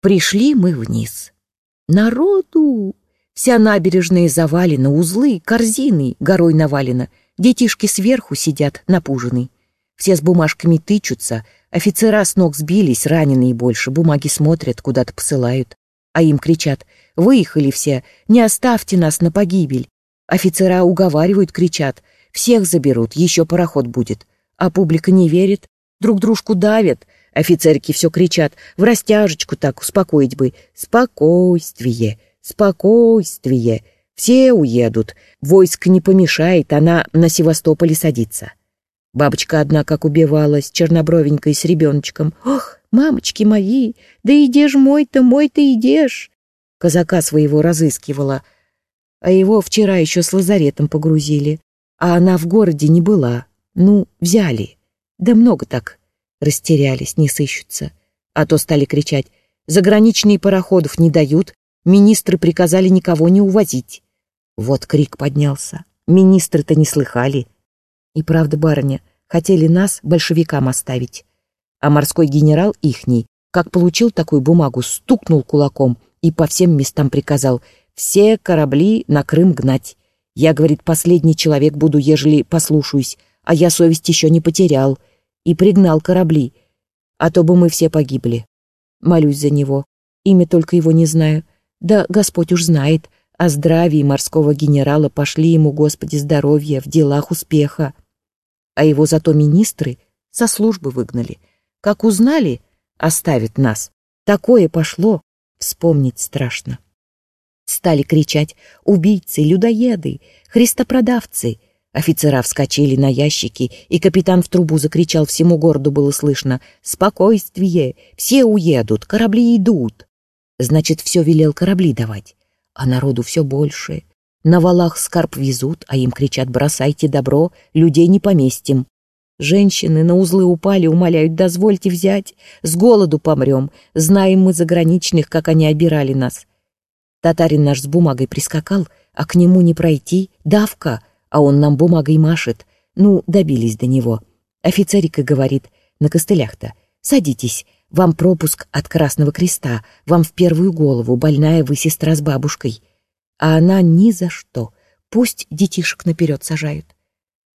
Пришли мы вниз. Народу! Вся набережная завалена, узлы, корзины горой навалена. Детишки сверху сидят, напуженные. Все с бумажками тычутся, офицера с ног сбились, раненые больше, бумаги смотрят, куда-то посылают. А им кричат «Выехали все, не оставьте нас на погибель». Офицера уговаривают, кричат «Всех заберут, еще пароход будет». А публика не верит, друг дружку давят. Офицерки все кричат «В растяжечку так, успокоить бы». «Спокойствие, спокойствие». Все уедут, войск не помешает, она на Севастополе садится. Бабочка одна как убивалась, чернобровенькой с ребеночком. «Ох, мамочки мои, да идешь мой-то, мой-то идешь!» Казака своего разыскивала, а его вчера еще с лазаретом погрузили, а она в городе не была. Ну, взяли. Да много так. Растерялись, не сыщутся. А то стали кричать, заграничные пароходов не дают, министры приказали никого не увозить. Вот крик поднялся. Министры-то не слыхали. И правда, барыня, хотели нас большевикам оставить. А морской генерал ихний, как получил такую бумагу, стукнул кулаком и по всем местам приказал все корабли на Крым гнать. Я, говорит, последний человек буду, ежели послушаюсь, а я совесть еще не потерял. И пригнал корабли, а то бы мы все погибли. Молюсь за него, имя только его не знаю. Да Господь уж знает, о здравии морского генерала пошли ему, Господи, здоровья, в делах успеха. А его зато министры со службы выгнали. Как узнали, оставит нас. Такое пошло, вспомнить страшно. Стали кричать «Убийцы, людоеды, христопродавцы!» Офицера вскочили на ящики, и капитан в трубу закричал, всему городу было слышно «Спокойствие! Все уедут, корабли идут!» Значит, все велел корабли давать а народу все больше. На валах скарб везут, а им кричат «бросайте добро, людей не поместим». Женщины на узлы упали, умоляют «дозвольте взять, с голоду помрем, знаем мы заграничных, как они обирали нас». Татарин наш с бумагой прискакал, а к нему не пройти, давка, а он нам бумагой машет. Ну, добились до него. Офицерика говорит, на костылях-то, садитесь, вам пропуск от Красного Креста, вам в первую голову, больная вы сестра с бабушкой. А она ни за что. Пусть детишек наперед сажают.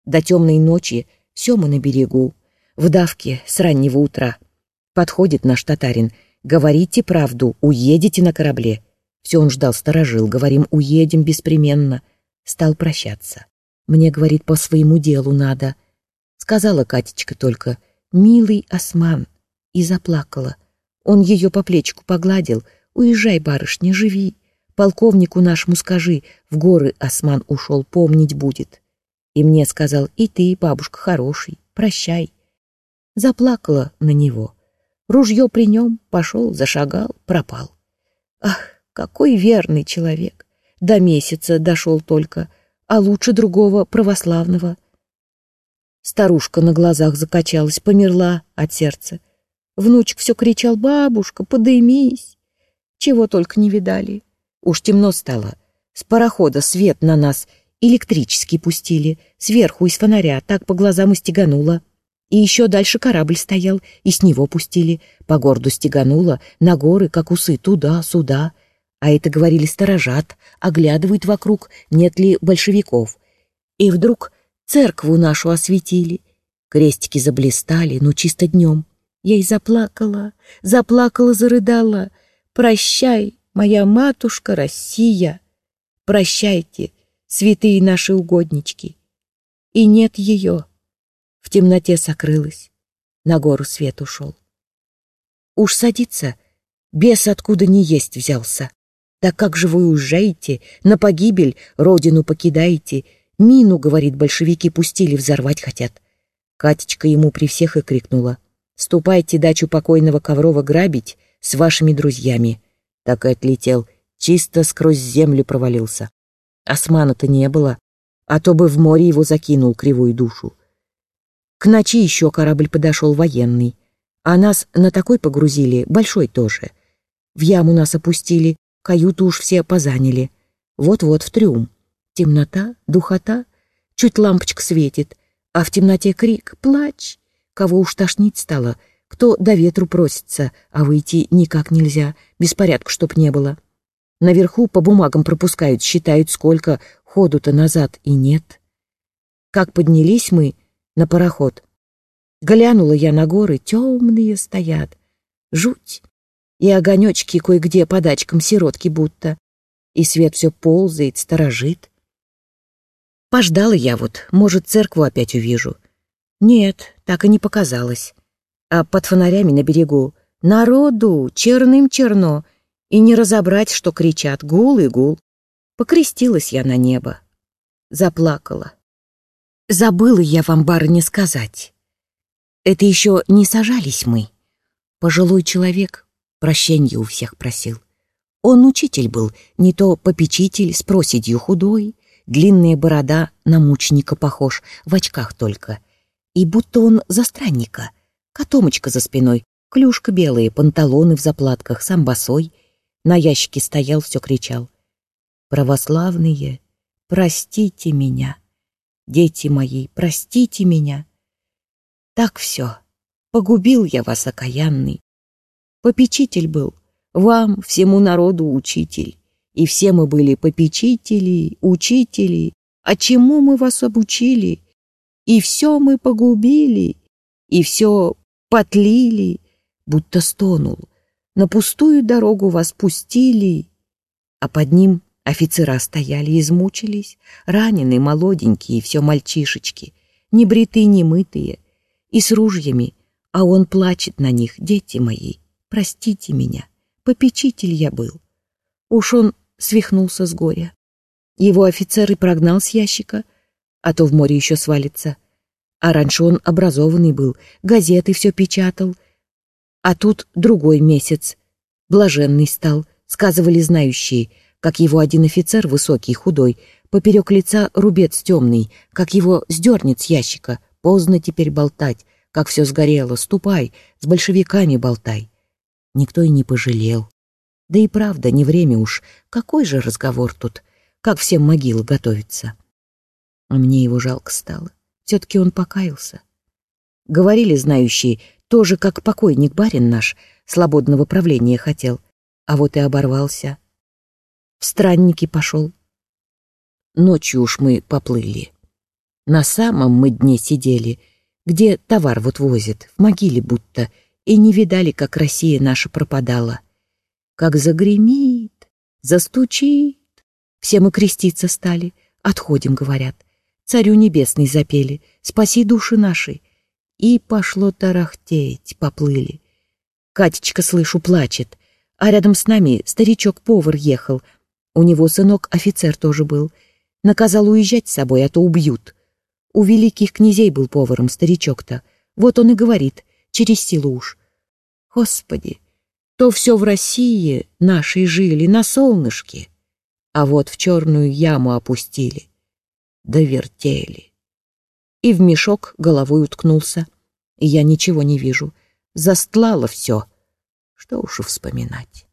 До темной ночи все мы на берегу, в давке с раннего утра. Подходит наш татарин. Говорите правду, уедете на корабле. Все он ждал, сторожил. Говорим, уедем беспременно. Стал прощаться. Мне, говорит, по своему делу надо. Сказала Катечка только, милый осман, и заплакала. Он ее по плечику погладил. «Уезжай, барышня, живи. Полковнику нашему скажи, в горы осман ушел, помнить будет». И мне сказал, «И ты, бабушка, хороший, прощай». Заплакала на него. Ружье при нем, пошел, зашагал, пропал. Ах, какой верный человек! До месяца дошел только, а лучше другого православного. Старушка на глазах закачалась, померла от сердца. Внучек все кричал «Бабушка, подымись!» Чего только не видали. Уж темно стало. С парохода свет на нас электрический пустили, сверху из фонаря, так по глазам и стегануло. И еще дальше корабль стоял, и с него пустили. По городу стегануло, на горы, как усы, туда-сюда. А это, говорили, сторожат, оглядывают вокруг, нет ли большевиков. И вдруг церкву нашу осветили. Крестики заблистали, ну чисто днем. Я и заплакала, заплакала, зарыдала. Прощай, моя матушка Россия. Прощайте, святые наши угоднички. И нет ее. В темноте сокрылась, на гору свет ушел. Уж садиться, бес откуда не есть взялся. Да как же вы уезжаете, на погибель родину покидаете? Мину, говорит, большевики пустили, взорвать хотят. Катечка ему при всех и крикнула — Ступайте дачу покойного Коврова грабить с вашими друзьями. Так и отлетел, чисто сквозь землю провалился. Османа-то не было, а то бы в море его закинул кривую душу. К ночи еще корабль подошел военный, а нас на такой погрузили, большой тоже. В яму нас опустили, каюту уж все позаняли. Вот-вот в трюм. Темнота, духота, чуть лампочка светит, а в темноте крик, плач. Кого уж тошнить стало, кто до ветру просится, а выйти никак нельзя, беспорядку чтоб не было. Наверху по бумагам пропускают, считают, сколько ходу-то назад и нет. Как поднялись мы на пароход, глянула я на горы, темные стоят, жуть, и огонечки кое-где подачкам сиротки будто, и свет все ползает, сторожит. Пождала я вот, может, церкву опять увижу. Нет, так и не показалось. А под фонарями на берегу народу черным черно, и не разобрать, что кричат гул и гул. Покрестилась я на небо, заплакала. Забыла я вам, барыня, сказать. Это еще не сажались мы. Пожилой человек прощенье у всех просил. Он учитель был, не то попечитель с проседью худой, длинная борода на мученика похож, в очках только. И будто он за странника, котомочка за спиной, клюшка белая, панталоны в заплатках, сам босой. На ящике стоял, все кричал. «Православные, простите меня, дети мои, простите меня». Так все, погубил я вас, окаянный. Попечитель был, вам, всему народу учитель. И все мы были попечители, учители. А чему мы вас обучили? И все мы погубили, и все потлили, будто стонул. На пустую дорогу вас пустили, а под ним офицера стояли, измучились, раненые, молоденькие, все мальчишечки, не бритые, не мытые, и с ружьями, а он плачет на них, дети мои, простите меня попечитель я был. Уж он свихнулся с горя. Его офицер и прогнал с ящика, а то в море еще свалится. А раньше он образованный был, газеты все печатал. А тут другой месяц. Блаженный стал, сказывали знающие, как его один офицер, высокий, худой, поперек лица рубец темный, как его сдернет с ящика. Поздно теперь болтать, как все сгорело, ступай, с большевиками болтай никто и не пожалел. Да и правда, не время уж. Какой же разговор тут? Как всем могилы готовиться? А мне его жалко стало. Все-таки он покаялся. Говорили знающие, тоже как покойник барин наш, свободного правления хотел, а вот и оборвался. В странники пошел. Ночью уж мы поплыли. На самом мы дне сидели, где товар вот возят, в могиле будто, и не видали, как Россия наша пропадала. Как загремит, застучит. Все мы креститься стали, отходим, говорят. Царю небесный запели, спаси души наши. И пошло тарахтеть, поплыли. Катечка, слышу, плачет, а рядом с нами старичок-повар ехал. У него сынок офицер тоже был. Наказал уезжать с собой, а то убьют. У великих князей был поваром старичок-то. Вот он и говорит — через силу уж. Господи, то все в России нашей жили на солнышке, а вот в черную яму опустили, довертели. И в мешок головой уткнулся, и я ничего не вижу, застлало все, что уж и вспоминать.